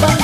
Bye.